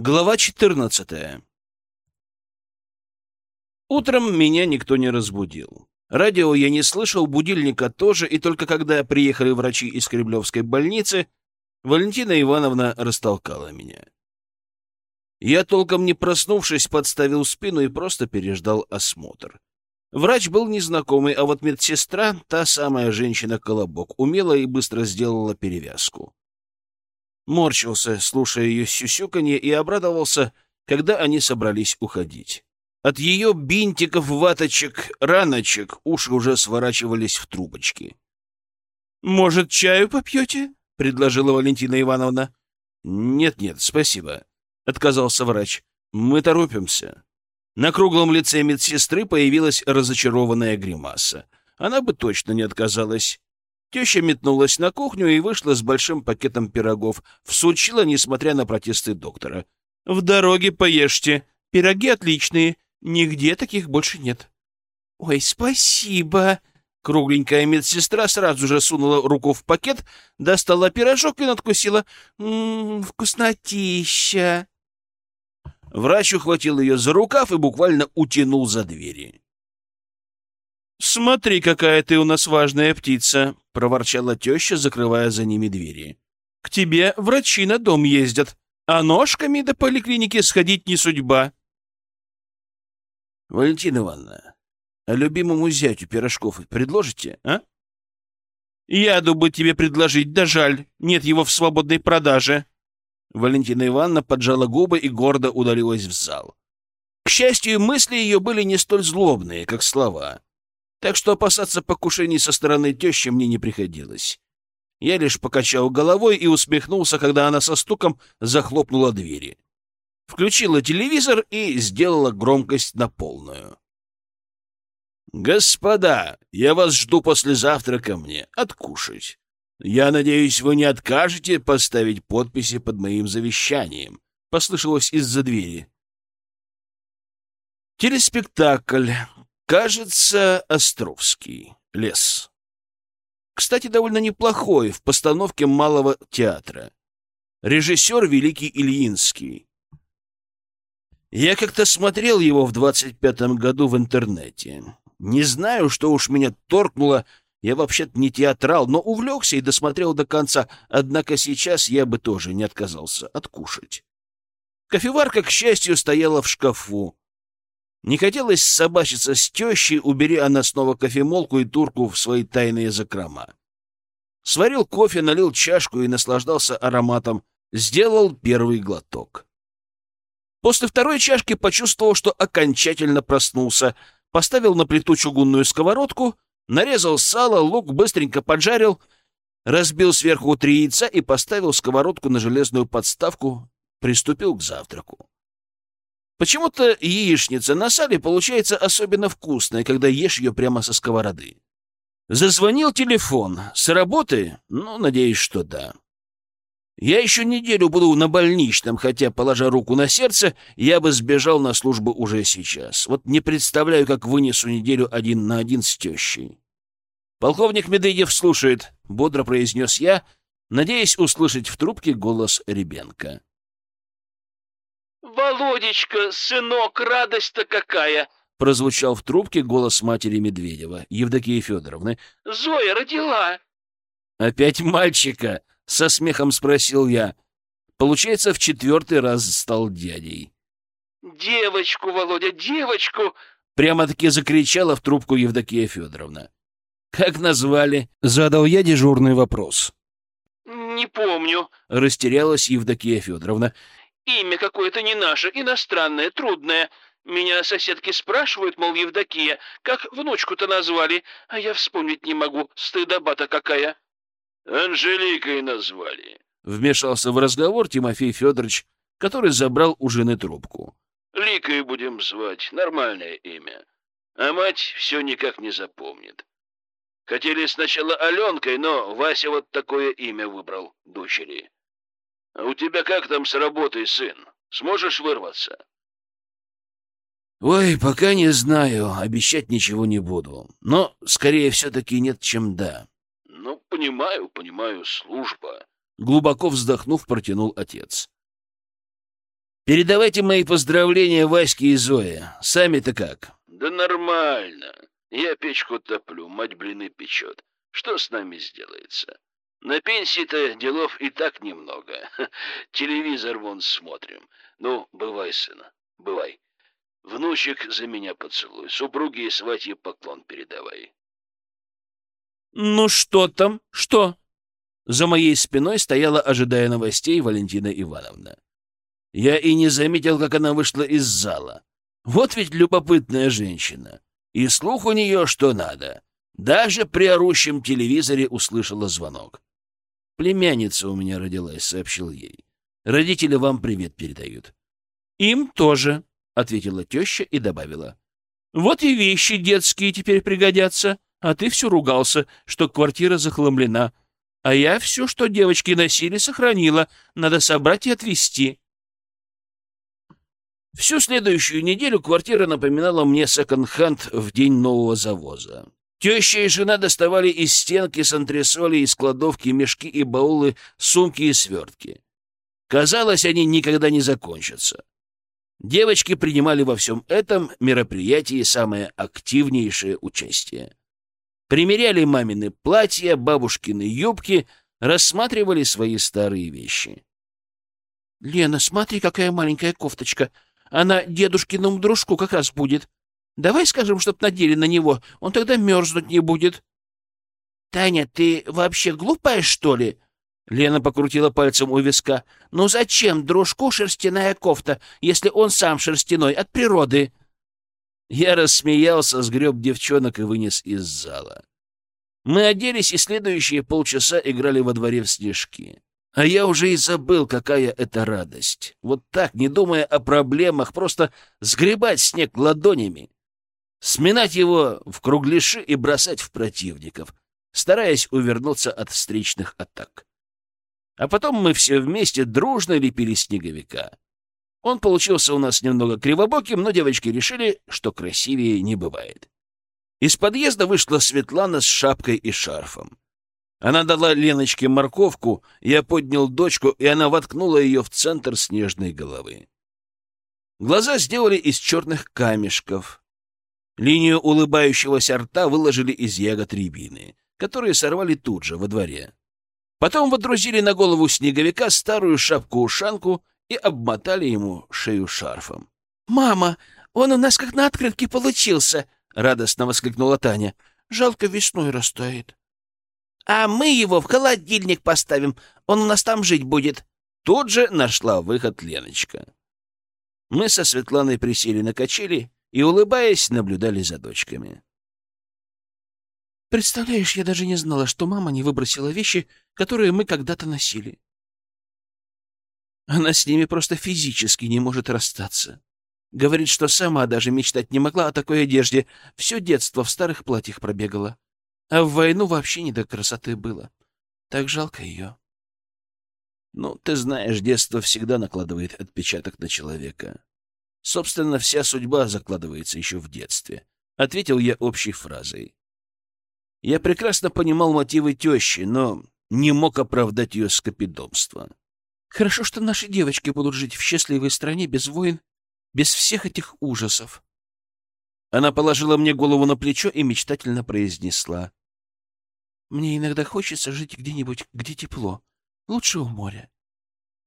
Глава 14. Утром меня никто не разбудил. Радио я не слышал, будильника тоже, и только когда приехали врачи из Кремлевской больницы, Валентина Ивановна растолкала меня. Я, толком не проснувшись, подставил спину и просто переждал осмотр. Врач был незнакомый, а вот медсестра, та самая женщина-колобок, умела и быстро сделала перевязку морщился, слушая ее сюсюканье, и обрадовался, когда они собрались уходить. От ее бинтиков, ваточек, раночек уши уже сворачивались в трубочки. «Может, чаю попьете?» — предложила Валентина Ивановна. «Нет-нет, спасибо», — отказался врач. «Мы торопимся». На круглом лице медсестры появилась разочарованная гримаса. Она бы точно не отказалась. Теща метнулась на кухню и вышла с большим пакетом пирогов. Всучила, несмотря на протесты доктора. «В дороге поешьте. Пироги отличные. Нигде таких больше нет». «Ой, спасибо!» Кругленькая медсестра сразу же сунула руку в пакет, достала пирожок и надкусила. «Ммм, вкуснотища!» Врач ухватил ее за рукав и буквально утянул за двери. «Смотри, какая ты у нас важная птица!» — проворчала теща, закрывая за ними двери. «К тебе врачи на дом ездят, а ножками до поликлиники сходить не судьба». «Валентина Ивановна, а любимому зятю пирожков предложите, а?» «Яду бы тебе предложить, да жаль, нет его в свободной продаже». Валентина Ивановна поджала губы и гордо удалилась в зал. К счастью, мысли ее были не столь злобные, как слова так что опасаться покушений со стороны тещи мне не приходилось. Я лишь покачал головой и усмехнулся, когда она со стуком захлопнула двери. Включила телевизор и сделала громкость на полную. «Господа, я вас жду послезавтра ко мне откушать. Я надеюсь, вы не откажете поставить подписи под моим завещанием», — послышалось из-за двери. Телеспектакль Кажется, Островский. Лес. Кстати, довольно неплохой в постановке малого театра. Режиссер Великий Ильинский. Я как-то смотрел его в 25-м году в интернете. Не знаю, что уж меня торкнуло. Я вообще-то не театрал, но увлекся и досмотрел до конца. Однако сейчас я бы тоже не отказался откушать. Кофеварка, к счастью, стояла в шкафу. Не хотелось собачиться с тещей, убери она снова кофемолку и турку в свои тайные закрома. Сварил кофе, налил чашку и наслаждался ароматом. Сделал первый глоток. После второй чашки почувствовал, что окончательно проснулся. Поставил на плиту чугунную сковородку, нарезал сало, лук, быстренько поджарил, разбил сверху три яйца и поставил сковородку на железную подставку, приступил к завтраку. Почему-то яичница на сале получается особенно вкусной, когда ешь ее прямо со сковороды. Зазвонил телефон. С работы? Ну, надеюсь, что да. Я еще неделю буду на больничном, хотя, положа руку на сердце, я бы сбежал на службу уже сейчас. Вот не представляю, как вынесу неделю один на один с тещей. Полковник Медведев слушает, — бодро произнес я, надеясь услышать в трубке голос Ребенка. «Володечка, сынок, радость-то какая!» Прозвучал в трубке голос матери Медведева, Евдокии Федоровны. «Зоя родила!» «Опять мальчика?» — со смехом спросил я. Получается, в четвертый раз стал дядей. «Девочку, Володя, девочку!» Прямо-таки закричала в трубку Евдокия Федоровна. «Как назвали?» — задал я дежурный вопрос. «Не помню», — растерялась Евдокия Федоровна. Имя какое-то не наше, иностранное, трудное. Меня соседки спрашивают, мол, Евдокия, как внучку-то назвали, а я вспомнить не могу, стыдоба-то какая. Анжеликой назвали. Вмешался в разговор Тимофей Федорович, который забрал у жены трубку. Ликой будем звать, нормальное имя. А мать все никак не запомнит. Хотели сначала Аленкой, но Вася вот такое имя выбрал дочери. А у тебя как там с работой, сын? Сможешь вырваться? Ой, пока не знаю, обещать ничего не буду. Но, скорее, все-таки нет, чем да. Ну, понимаю, понимаю, служба. Глубоко вздохнув, протянул отец. Передавайте мои поздравления Ваське и Зое. Сами-то как? Да нормально. Я печку топлю, мать блины печет. Что с нами сделается? На пенсии-то делов и так немного. Телевизор вон смотрим. Ну, бывай, сына, бывай. Внучек за меня поцелуй. Супруге и сватье поклон передавай. Ну что там? Что? За моей спиной стояла, ожидая новостей, Валентина Ивановна. Я и не заметил, как она вышла из зала. Вот ведь любопытная женщина. И слух у нее что надо. Даже при орущем телевизоре услышала звонок. «Племянница у меня родилась», — сообщил ей. «Родители вам привет передают». «Им тоже», — ответила теща и добавила. «Вот и вещи детские теперь пригодятся, а ты все ругался, что квартира захламлена. А я все, что девочки носили, сохранила. Надо собрать и отвезти». Всю следующую неделю квартира напоминала мне секонд-хенд в день нового завоза. Теща и жена доставали из стенки с антресоли, из кладовки мешки и баулы, сумки и свертки. Казалось, они никогда не закончатся. Девочки принимали во всем этом мероприятии самое активнейшее участие. Примеряли мамины платья, бабушкины юбки, рассматривали свои старые вещи. — Лена, смотри, какая маленькая кофточка. Она дедушкиному дружку как раз будет. Давай скажем, чтоб надели на него, он тогда мерзнуть не будет. — Таня, ты вообще глупая, что ли? Лена покрутила пальцем у виска. — Ну зачем дружку шерстяная кофта, если он сам шерстяной, от природы? Я рассмеялся, сгреб девчонок и вынес из зала. Мы оделись и следующие полчаса играли во дворе в снежки. А я уже и забыл, какая это радость. Вот так, не думая о проблемах, просто сгребать снег ладонями, сминать его в кругляши и бросать в противников, стараясь увернуться от встречных атак. А потом мы все вместе дружно лепили снеговика. Он получился у нас немного кривобоким, но девочки решили, что красивее не бывает. Из подъезда вышла Светлана с шапкой и шарфом. Она дала Леночке морковку, я поднял дочку, и она воткнула ее в центр снежной головы. Глаза сделали из черных камешков. Линию улыбающегося рта выложили из ягод рябины, которые сорвали тут же, во дворе. Потом водрузили на голову снеговика старую шапку-ушанку и обмотали ему шею шарфом. «Мама, он у нас как на открытке получился!» — радостно воскликнула Таня. «Жалко, весной растает». «А мы его в холодильник поставим, он у нас там жить будет». Тут же нашла выход Леночка. Мы со Светланой присели на качели и, улыбаясь, наблюдали за дочками. «Представляешь, я даже не знала, что мама не выбросила вещи, которые мы когда-то носили. Она с ними просто физически не может расстаться. Говорит, что сама даже мечтать не могла о такой одежде. Все детство в старых платьях пробегала. А в войну вообще не до красоты было. Так жалко ее. Ну, ты знаешь, детство всегда накладывает отпечаток на человека. Собственно, вся судьба закладывается еще в детстве. Ответил я общей фразой. Я прекрасно понимал мотивы тещи, но не мог оправдать ее скопидомство. Хорошо, что наши девочки будут жить в счастливой стране без войн, без всех этих ужасов. Она положила мне голову на плечо и мечтательно произнесла. Мне иногда хочется жить где-нибудь, где тепло, лучше у моря.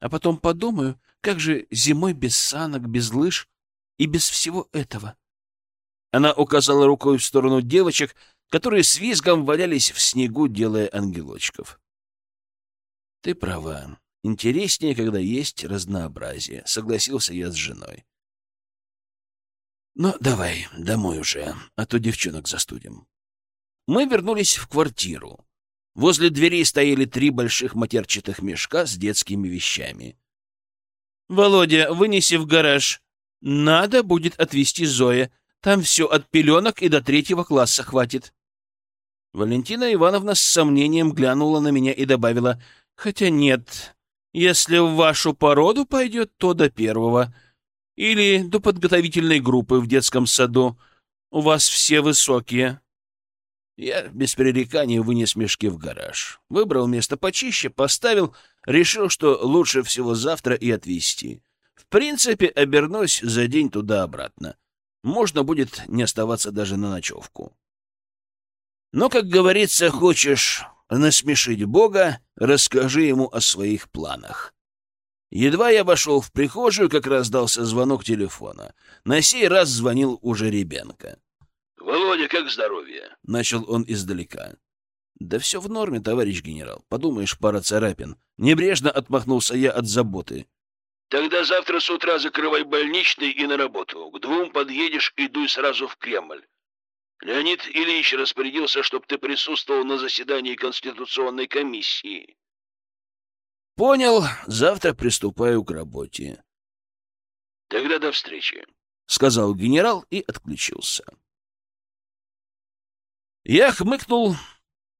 А потом подумаю, как же зимой без санок, без лыж и без всего этого. Она указала рукой в сторону девочек, которые с визгом валялись в снегу, делая ангелочков. Ты права. Интереснее, когда есть разнообразие, согласился я с женой. Но давай, домой уже, а то девчонок застудим. Мы вернулись в квартиру. Возле дверей стояли три больших матерчатых мешка с детскими вещами. «Володя, вынеси в гараж. Надо будет отвезти Зоя. Там все от пеленок и до третьего класса хватит». Валентина Ивановна с сомнением глянула на меня и добавила, «Хотя нет, если в вашу породу пойдет, то до первого. Или до подготовительной группы в детском саду. У вас все высокие». Я без пререканий вынес мешки в гараж. Выбрал место почище, поставил, решил, что лучше всего завтра и отвезти. В принципе, обернусь за день туда-обратно. Можно будет не оставаться даже на ночевку. Но, как говорится, хочешь насмешить Бога, расскажи ему о своих планах. Едва я вошел в прихожую, как раздался звонок телефона. На сей раз звонил уже Ребенко. — Володя, как здоровье? — начал он издалека. — Да все в норме, товарищ генерал. Подумаешь, пара царапин. Небрежно отмахнулся я от заботы. — Тогда завтра с утра закрывай больничный и на работу. К двум подъедешь и дуй сразу в Кремль. Леонид Ильич распорядился, чтобы ты присутствовал на заседании Конституционной комиссии. Понял, завтра приступаю к работе. Тогда до встречи, сказал генерал и отключился. Я хмыкнул,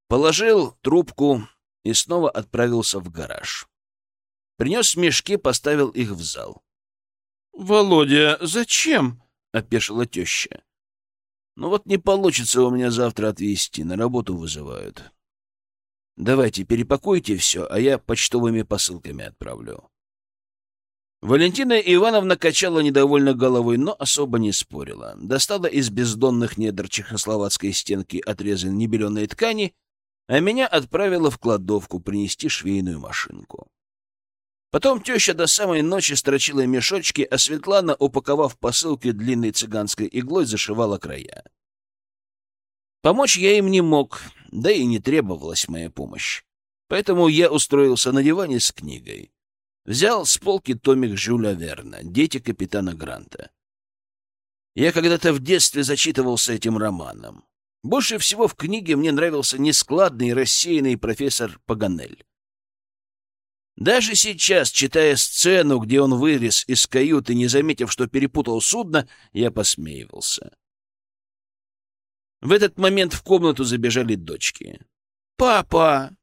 положил трубку и снова отправился в гараж. Принес мешки, поставил их в зал. — Володя, зачем? — опешила теща. Ну вот не получится у меня завтра отвезти, на работу вызывают. Давайте перепакуйте все, а я почтовыми посылками отправлю. Валентина Ивановна качала недовольно головой, но особо не спорила. Достала из бездонных недр чехословацкой стенки отрезы небеленой ткани, а меня отправила в кладовку принести швейную машинку. Потом теща до самой ночи строчила мешочки, а Светлана, упаковав посылки длинной цыганской иглой, зашивала края. Помочь я им не мог, да и не требовалась моя помощь. Поэтому я устроился на диване с книгой. Взял с полки томик Жюля Верна «Дети капитана Гранта». Я когда-то в детстве зачитывался этим романом. Больше всего в книге мне нравился нескладный рассеянный профессор Паганель. Даже сейчас, читая сцену, где он вылез из каюты, не заметив, что перепутал судно, я посмеивался. В этот момент в комнату забежали дочки. «Папа,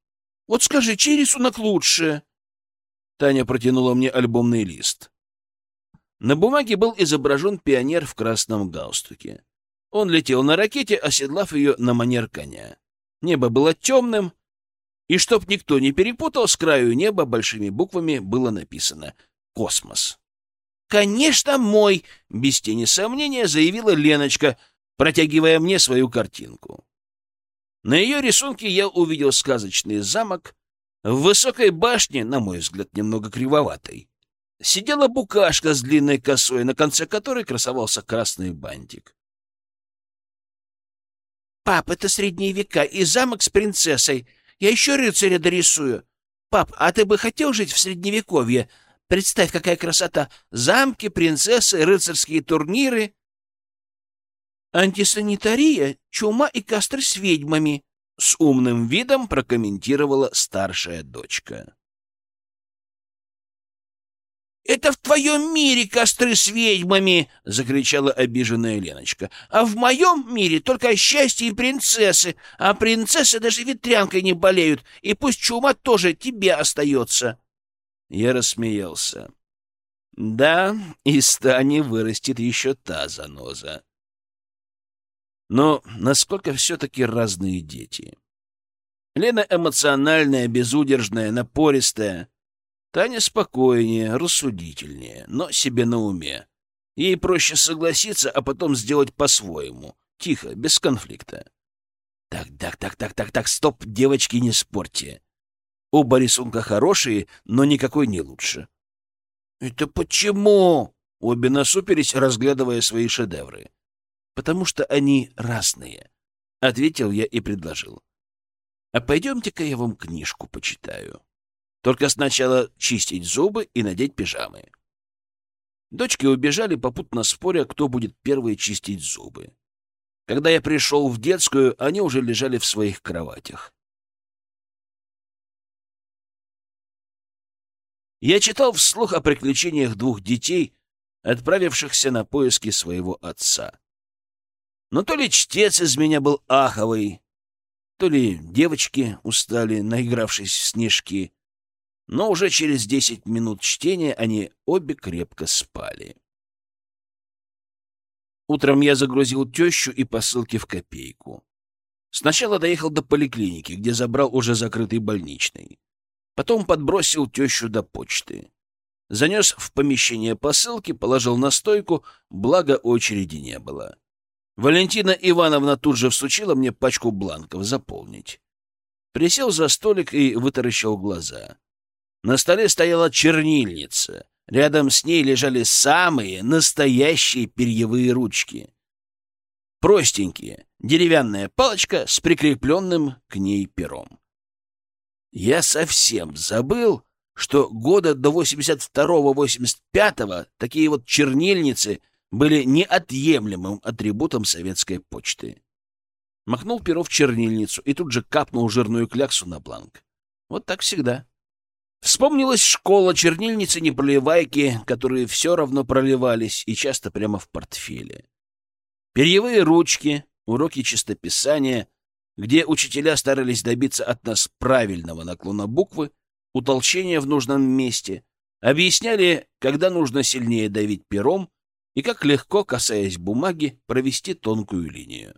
вот скажи, чей рисунок лучше?» Таня протянула мне альбомный лист. На бумаге был изображен пионер в красном галстуке. Он летел на ракете, оседлав ее на манер коня. Небо было темным, и чтоб никто не перепутал, с краю неба большими буквами было написано «Космос». «Конечно, мой!» — без тени сомнения заявила Леночка, протягивая мне свою картинку. На ее рисунке я увидел сказочный замок. В высокой башне, на мой взгляд, немного кривоватой, сидела букашка с длинной косой, на конце которой красовался красный бантик. «Пап, это средние века и замок с принцессой. Я еще рыцаря дорисую. Пап, а ты бы хотел жить в Средневековье? Представь, какая красота! Замки, принцессы, рыцарские турниры. Антисанитария, чума и кастры с ведьмами. С умным видом прокомментировала старшая дочка. «Это в твоем мире костры с ведьмами!» — закричала обиженная Леночка. «А в моем мире только счастье и принцессы, а принцессы даже ветрянкой не болеют, и пусть чума тоже тебе остается!» Я рассмеялся. «Да, из Тани вырастет еще та заноза». Но насколько все-таки разные дети? Лена эмоциональная, безудержная, напористая — Таня спокойнее, рассудительнее, но себе на уме. Ей проще согласиться, а потом сделать по-своему. Тихо, без конфликта. Так, так, так, так, так, так, стоп, девочки, не спорьте. Оба рисунка хорошие, но никакой не лучше. Это почему? Обе насупились, разглядывая свои шедевры. Потому что они разные, — ответил я и предложил. А пойдемте-ка я вам книжку почитаю. Только сначала чистить зубы и надеть пижамы. Дочки убежали, попутно споря, кто будет первый чистить зубы. Когда я пришел в детскую, они уже лежали в своих кроватях. Я читал вслух о приключениях двух детей, отправившихся на поиски своего отца. Но то ли чтец из меня был аховый, то ли девочки устали, наигравшись в снежки, но уже через десять минут чтения они обе крепко спали. Утром я загрузил тещу и посылки в копейку. Сначала доехал до поликлиники, где забрал уже закрытый больничный. Потом подбросил тещу до почты. занес в помещение посылки, положил на стойку, благо очереди не было. Валентина Ивановна тут же всучила мне пачку бланков заполнить. Присел за столик и вытаращил глаза. На столе стояла чернильница. Рядом с ней лежали самые настоящие перьевые ручки. Простенькие, деревянная палочка с прикрепленным к ней пером. Я совсем забыл, что года до 82-85 такие вот чернильницы были неотъемлемым атрибутом советской почты. Махнул перо в чернильницу и тут же капнул жирную кляксу на бланк. Вот так всегда. Вспомнилась школа, чернильницы, непроливайки, которые все равно проливались и часто прямо в портфеле. Перьевые ручки, уроки чистописания, где учителя старались добиться от нас правильного наклона буквы, утолщения в нужном месте, объясняли, когда нужно сильнее давить пером и как легко, касаясь бумаги, провести тонкую линию.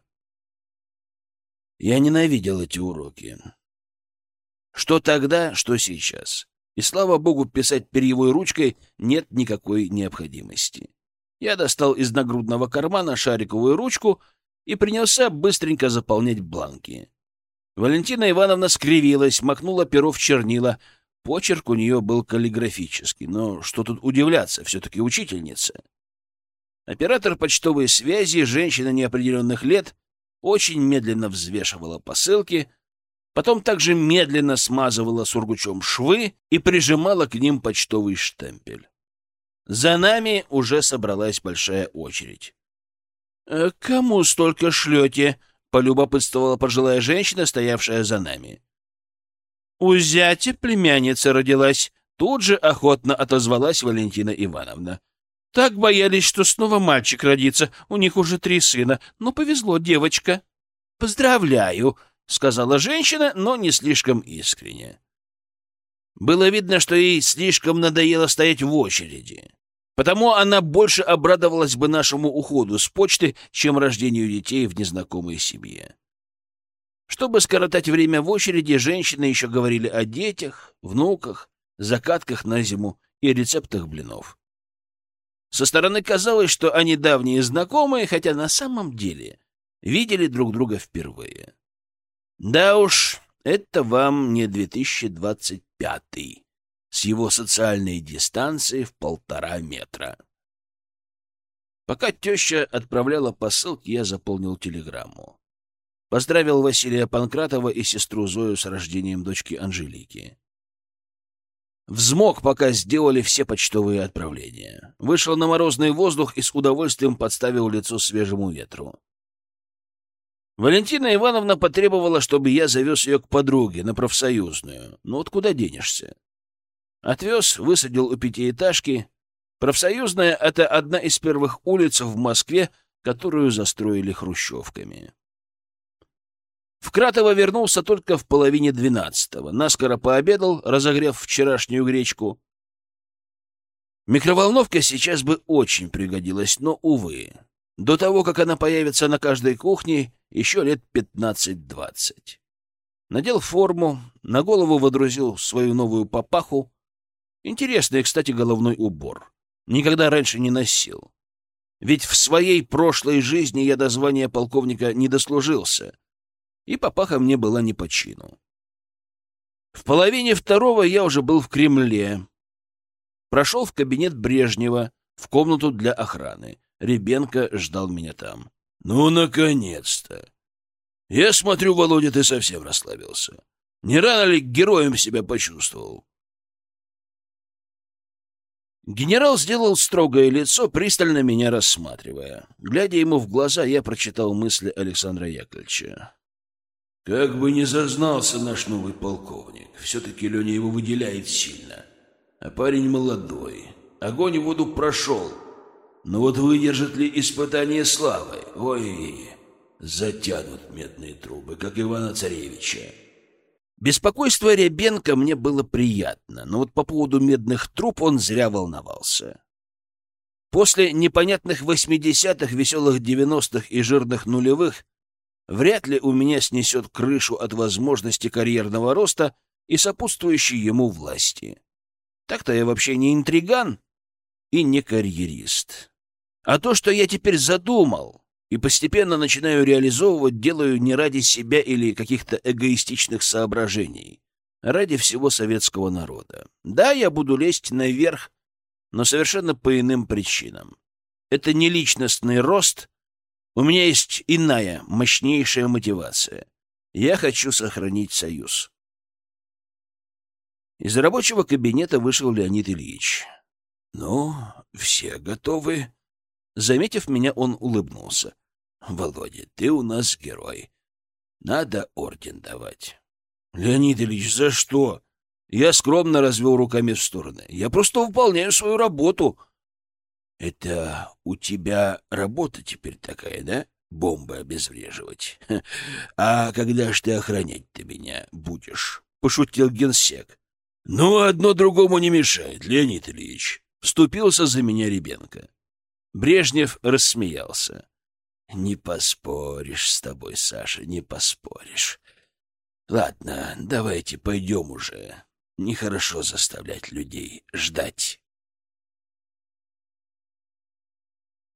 Я ненавидел эти уроки. Что тогда, что сейчас. И, слава богу, писать перьевой ручкой нет никакой необходимости. Я достал из нагрудного кармана шариковую ручку и принялся быстренько заполнять бланки. Валентина Ивановна скривилась, макнула перо в чернила. Почерк у нее был каллиграфический, но что тут удивляться, все-таки учительница. Оператор почтовой связи, женщина неопределенных лет, очень медленно взвешивала посылки, Потом также медленно смазывала сургучом швы и прижимала к ним почтовый штемпель. За нами уже собралась большая очередь. «Э, «Кому столько шлете?» — полюбопытствовала пожилая женщина, стоявшая за нами. «У зятя племянница родилась», — тут же охотно отозвалась Валентина Ивановна. «Так боялись, что снова мальчик родится. У них уже три сына. Но повезло, девочка». «Поздравляю!» — сказала женщина, но не слишком искренне. Было видно, что ей слишком надоело стоять в очереди. Потому она больше обрадовалась бы нашему уходу с почты, чем рождению детей в незнакомой семье. Чтобы скоротать время в очереди, женщины еще говорили о детях, внуках, закатках на зиму и рецептах блинов. Со стороны казалось, что они давние знакомые, хотя на самом деле видели друг друга впервые. Да уж, это вам не 2025 с его социальной дистанцией в полтора метра. Пока теща отправляла посылки, я заполнил телеграмму. Поздравил Василия Панкратова и сестру Зою с рождением дочки Анжелики. Взмок, пока сделали все почтовые отправления. Вышел на морозный воздух и с удовольствием подставил лицо свежему ветру. Валентина Ивановна потребовала, чтобы я завез ее к подруге на профсоюзную. Ну вот куда денешься? Отвез, высадил у пятиэтажки. Профсоюзная — это одна из первых улиц в Москве, которую застроили хрущевками. В Кратово вернулся только в половине двенадцатого. Наскоро пообедал, разогрев вчерашнюю гречку. Микроволновка сейчас бы очень пригодилась, но, увы, до того, как она появится на каждой кухне, еще лет пятнадцать-двадцать. Надел форму, на голову водрузил свою новую папаху. Интересный, кстати, головной убор. Никогда раньше не носил. Ведь в своей прошлой жизни я до звания полковника не дослужился, и папаха мне была не по чину. В половине второго я уже был в Кремле. Прошел в кабинет Брежнева, в комнату для охраны. Ребенка ждал меня там. «Ну, наконец-то! Я смотрю, Володя, ты совсем расслабился. Не рано ли героем себя почувствовал?» Генерал сделал строгое лицо, пристально меня рассматривая. Глядя ему в глаза, я прочитал мысли Александра Яковлевича. «Как бы не зазнался наш новый полковник, все-таки Леня его выделяет сильно. А парень молодой, огонь и воду прошел, но вот выдержит ли испытание славы? Ой, затянут медные трубы, как Ивана Царевича. Беспокойство Ребенка мне было приятно, но вот по поводу медных труб он зря волновался. После непонятных восьмидесятых, веселых девяностых и жирных нулевых вряд ли у меня снесет крышу от возможности карьерного роста и сопутствующей ему власти. Так-то я вообще не интриган и не карьерист. А то, что я теперь задумал и постепенно начинаю реализовывать, делаю не ради себя или каких-то эгоистичных соображений, а ради всего советского народа. Да, я буду лезть наверх, но совершенно по иным причинам. Это не личностный рост, у меня есть иная, мощнейшая мотивация. Я хочу сохранить союз. Из рабочего кабинета вышел Леонид Ильич. «Ну, все готовы?» Заметив меня, он улыбнулся. «Володя, ты у нас герой. Надо орден давать». «Леонид Ильич, за что?» Я скромно развел руками в стороны. «Я просто выполняю свою работу». «Это у тебя работа теперь такая, да? Бомбы обезвреживать. А когда ж ты охранять-то меня будешь?» — пошутил генсек. «Ну, одно другому не мешает, Леонид Ильич», — вступился за меня Ребенко. Брежнев рассмеялся. «Не поспоришь с тобой, Саша, не поспоришь. Ладно, давайте пойдем уже. Нехорошо заставлять людей ждать».